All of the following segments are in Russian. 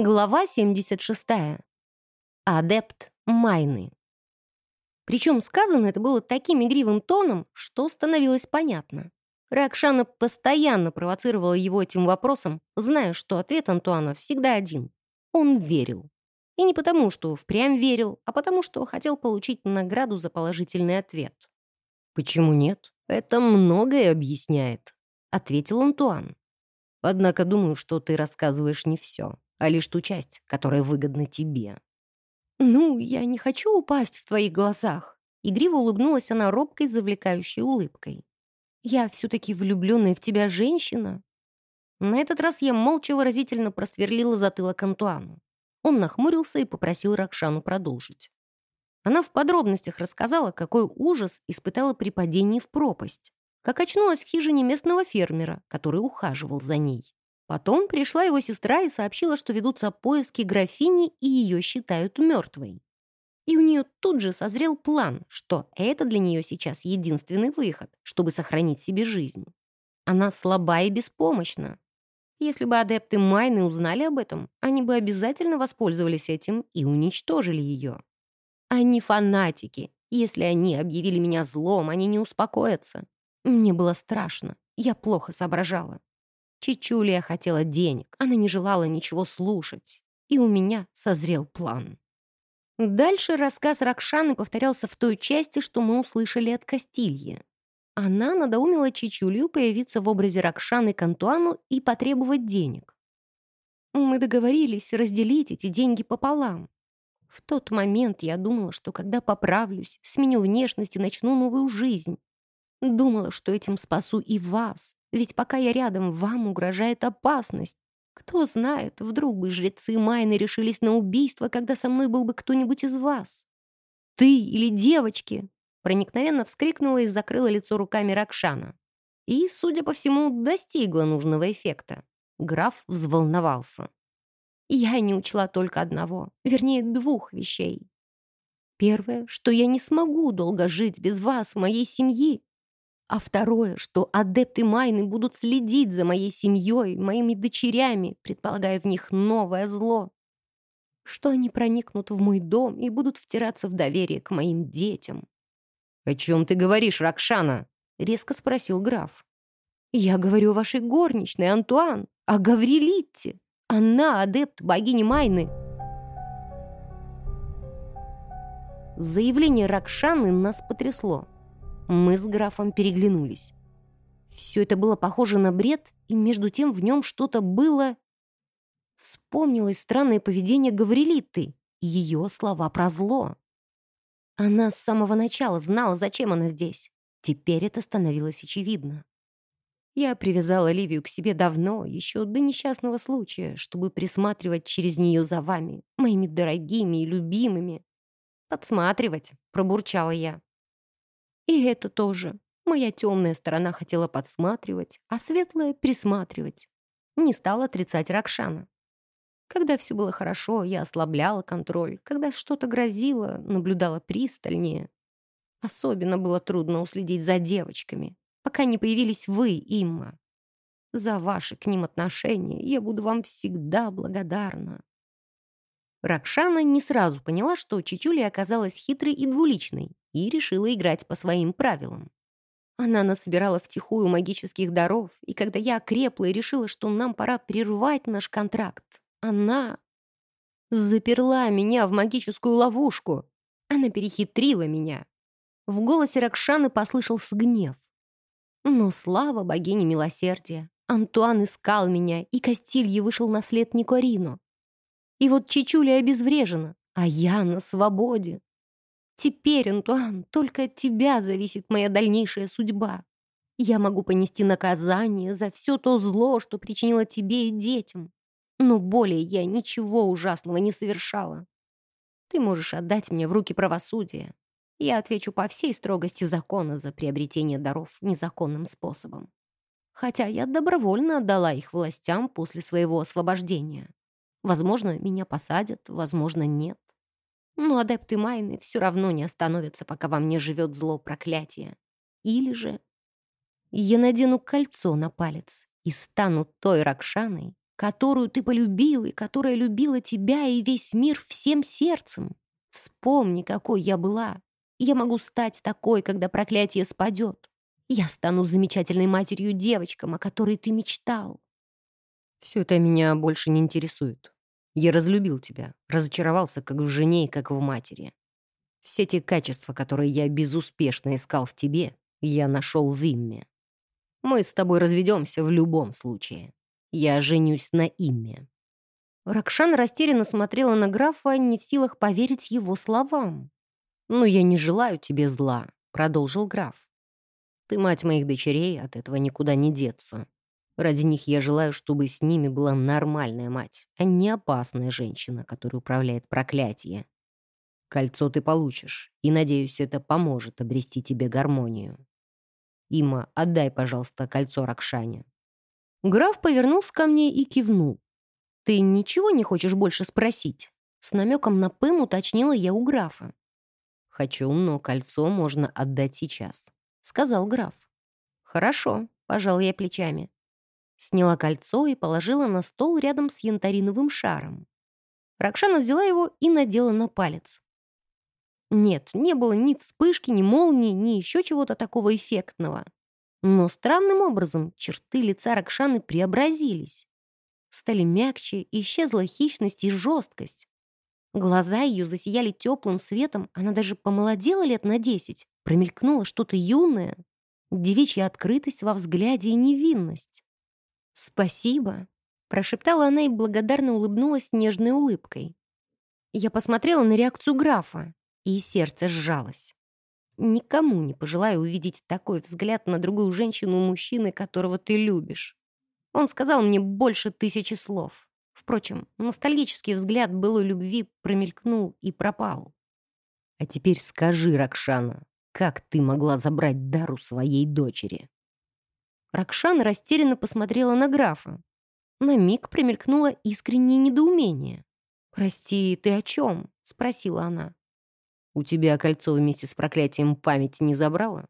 Глава 76. Адепт Майны. Причем сказано это было таким игривым тоном, что становилось понятно. Ракшана постоянно провоцировала его этим вопросом, зная, что ответ Антуана всегда один. Он верил. И не потому, что впрямь верил, а потому, что хотел получить награду за положительный ответ. «Почему нет? Это многое объясняет», — ответил Антуан. «Однако думаю, что ты рассказываешь не все, а лишь ту часть, которая выгодна тебе». «Ну, я не хочу упасть в твоих глазах», — игриво улыбнулась она робкой, завлекающей улыбкой. «Я все-таки влюбленная в тебя женщина». На этот раз я молча выразительно просверлила затылок Антуану. Он нахмурился и попросил Ракшану продолжить. Она в подробностях рассказала, какой ужас испытала при падении в пропасть, как очнулась в хижине местного фермера, который ухаживал за ней. Потом пришла его сестра и сообщила, что ведутся поиски графини и ее считают мертвой. И у нее тут же созрел план, что это для нее сейчас единственный выход, чтобы сохранить себе жизнь. Она слаба и беспомощна. Если бы адепты Майны узнали об этом, они бы обязательно воспользовались этим и уничтожили ее. Они фанатики. Если они объявили меня злом, они не успокоятся. Мне было страшно. Я плохо соображала. Чичулия хотела денег. Она не желала ничего слушать. И у меня созрел план. Дальше рассказ Ракшаны повторялся в той части, что мы услышали от Кастильи. Она надоумила Чичулью появиться в образе Ракшаны к Антуану и потребовать денег. Мы договорились разделить эти деньги пополам. В тот момент я думала, что когда поправлюсь, сменю внешность и начну новую жизнь. Думала, что этим спасу и вас, ведь пока я рядом, вам угрожает опасность. Кто знает, вдруг бы жрецы Майны решились на убийство, когда со мной был бы кто-нибудь из вас. Ты или девочки, проникновенно вскрикнула и закрыла лицо руками Ракшана. И, судя по всему, достигла нужного эффекта. Граф взволновался. Я не учла только одного, вернее, двух вещей. Первое, что я не смогу долго жить без вас, моей семьи. А второе, что адепты Майны будут следить за моей семьей, моими дочерями, предполагая в них новое зло. Что они проникнут в мой дом и будут втираться в доверие к моим детям. «О чем ты говоришь, Ракшана?» — резко спросил граф. «Я говорю о вашей горничной, Антуан, о Гаврилитте. Она адепт богини Майны». Заявление Ракшаны нас потрясло. Мы с графом переглянулись. Все это было похоже на бред, и между тем в нем что-то было... Вспомнилось странное поведение Гаврилиты и ее слова про зло. Она с самого начала знала, зачем она здесь. Теперь это становилось очевидно. Я привязала Ливию к себе давно, еще до несчастного случая, чтобы присматривать через нее за вами, моими дорогими и любимыми. «Подсматривать», — пробурчала я. И это тоже. Моя темная сторона хотела подсматривать, а светлая — присматривать. Не стала отрицать Ракшана. Когда все было хорошо, я ослабляла контроль. Когда что-то грозило, наблюдала пристальнее. Особенно было трудно уследить за девочками, пока не появились вы, Имма. За ваши к ним отношения я буду вам всегда благодарна. Ракшана не сразу поняла, что Чичули оказалась хитрой и двуличной, и решила играть по своим правилам. Она насобирала втихую магических даров, и когда я окрепла и решила, что нам пора прервать наш контракт, она заперла меня в магическую ловушку. Она перехитрила меня. В голосе Ракшаны послышался гнев. Но слава богине милосердия. Антуан искал меня, и Кастилье вышел на след Никорино. И вот Чичуля обезврежена, а я на свободе. Теперь, Антуан, только от тебя зависит моя дальнейшая судьба. Я могу понести наказание за все то зло, что причинила тебе и детям. Но более я ничего ужасного не совершала. Ты можешь отдать мне в руки правосудия. Я отвечу по всей строгости закона за приобретение даров незаконным способом. Хотя я добровольно отдала их властям после своего освобождения. Возможно, меня посадят, возможно, нет. Но адепты Майны все равно не остановятся, пока во мне живет зло проклятия. Или же я надену кольцо на палец и стану той Ракшаной, которую ты полюбил и которая любила тебя и весь мир всем сердцем. Вспомни, какой я была. Я могу стать такой, когда проклятие спадет. Я стану замечательной матерью девочкам, о которой ты мечтал. Все это меня больше не интересует. Я разлюбил тебя, разочаровался как в жене и как в матери. Все те качества, которые я безуспешно искал в тебе, я нашел в Имме. Мы с тобой разведемся в любом случае. Я женюсь на Имме». Ракшан растерянно смотрела на графа, не в силах поверить его словам. «Но я не желаю тебе зла», — продолжил граф. «Ты мать моих дочерей, от этого никуда не деться. Ради них я желаю, чтобы с ними была нормальная мать, а не опасная женщина, которая управляет проклятие. Кольцо ты получишь, и, надеюсь, это поможет обрести тебе гармонию. Има, отдай, пожалуйста, кольцо Ракшане». Граф повернулся ко мне и кивнул. «Ты ничего не хочешь больше спросить?» С намеком на Пэм уточнила я у графа. «Хочу, но кольцо можно отдать сейчас», — сказал граф. «Хорошо», — пожал я плечами. Сняла кольцо и положила на стол рядом с янтариновым шаром. Ракшана взяла его и надела на палец. Нет, не было ни вспышки, ни молнии, ни еще чего-то такого эффектного. Но странным образом черты лица Ракшаны преобразились. Стали мягче, исчезла хищность и жесткость. Глаза ее засияли теплым светом, она даже помолодела лет на десять, промелькнуло что-то юное, девичья открытость во взгляде и невинность. «Спасибо», — прошептала она и благодарно улыбнулась нежной улыбкой. Я посмотрела на реакцию графа, и сердце сжалось. Никому не пожелаю увидеть такой взгляд на другую женщину мужчины, которого ты любишь. Он сказал мне больше тысячи слов. Впрочем, ностальгический взгляд былой любви промелькнул и пропал. А теперь скажи, Ракшана, как ты могла забрать дару своей дочери? Ракшан растерянно посмотрела на графа. На миг промелькнуло искреннее недоумение. «Прости, ты о чем?» — спросила она. «У тебя кольцо вместе с проклятием памяти не забрало?»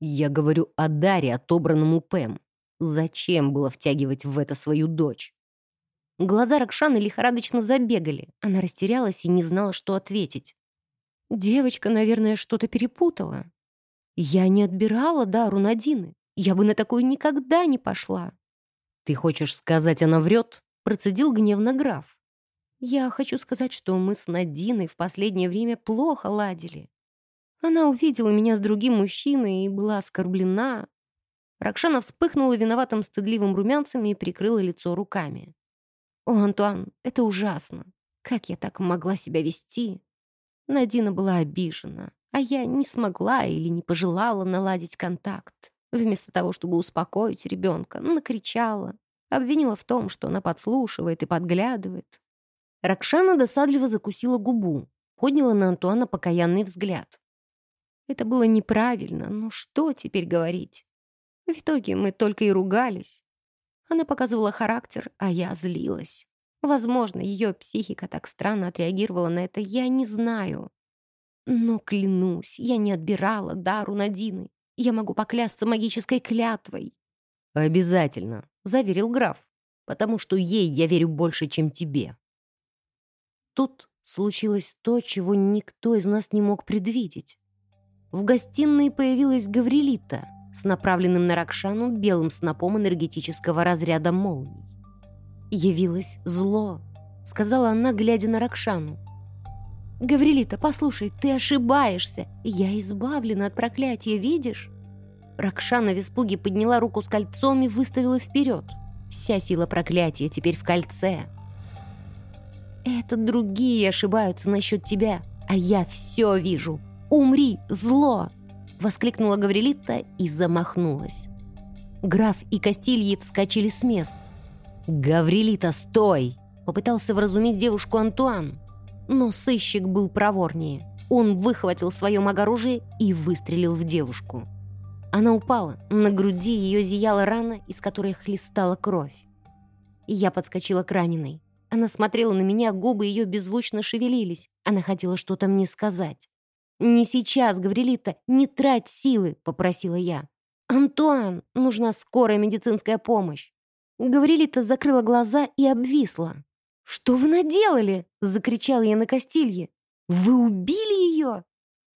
«Я говорю о даре, отобранном у Пэм. Зачем было втягивать в это свою дочь?» Глаза Ракшаны лихорадочно забегали. Она растерялась и не знала, что ответить. «Девочка, наверное, что-то перепутала. Я не отбирала дару Надины. Я бы на такое никогда не пошла. «Ты хочешь сказать, она врет?» — процедил гневно граф. «Я хочу сказать, что мы с Надиной в последнее время плохо ладили. Она увидела меня с другим мужчиной и была оскорблена». Ракшана вспыхнула виноватым стыдливым румянцем и прикрыла лицо руками. «О, Антуан, это ужасно. Как я так могла себя вести?» Надина была обижена, а я не смогла или не пожелала наладить контакт. Вместо того, чтобы успокоить ребенка, накричала, обвинила в том, что она подслушивает и подглядывает. Ракшана досадливо закусила губу, подняла на Антуана покаянный взгляд. Это было неправильно, но что теперь говорить? В итоге мы только и ругались. Она показывала характер, а я злилась. Возможно, ее психика так странно отреагировала на это, я не знаю. Но, клянусь, я не отбирала дару Надины. Я могу поклясться магической клятвой». «Обязательно», — заверил граф, «потому что ей я верю больше, чем тебе». Тут случилось то, чего никто из нас не мог предвидеть. В гостиной появилась Гаврилита с направленным на Ракшану белым снопом энергетического разряда молний. «Явилось зло», — сказала она, глядя на Ракшану. «Гаврилита, послушай, ты ошибаешься. Я избавлена от проклятия, видишь?» Ракшана в испуге подняла руку с кольцом и выставила вперед. Вся сила проклятия теперь в кольце. «Это другие ошибаются насчет тебя, а я все вижу. Умри, зло!» Воскликнула Гаврилита и замахнулась. Граф и Кастильи вскочили с мест. «Гаврилита, стой!» Попытался вразумить девушку Антуан. Но сыщик был проворнее. Он выхватил свое магоружие и выстрелил в девушку. Она упала, на груди ее зияла рана, из которой хлестала кровь. Я подскочила к раненой. Она смотрела на меня, губы ее беззвучно шевелились. Она хотела что-то мне сказать. «Не сейчас, Гаврилита, не трать силы», — попросила я. «Антуан, нужна скорая медицинская помощь». Гаврилита закрыла глаза и обвисла. «Что вы наделали?» — закричал я на Кастилье. «Вы убили ее?»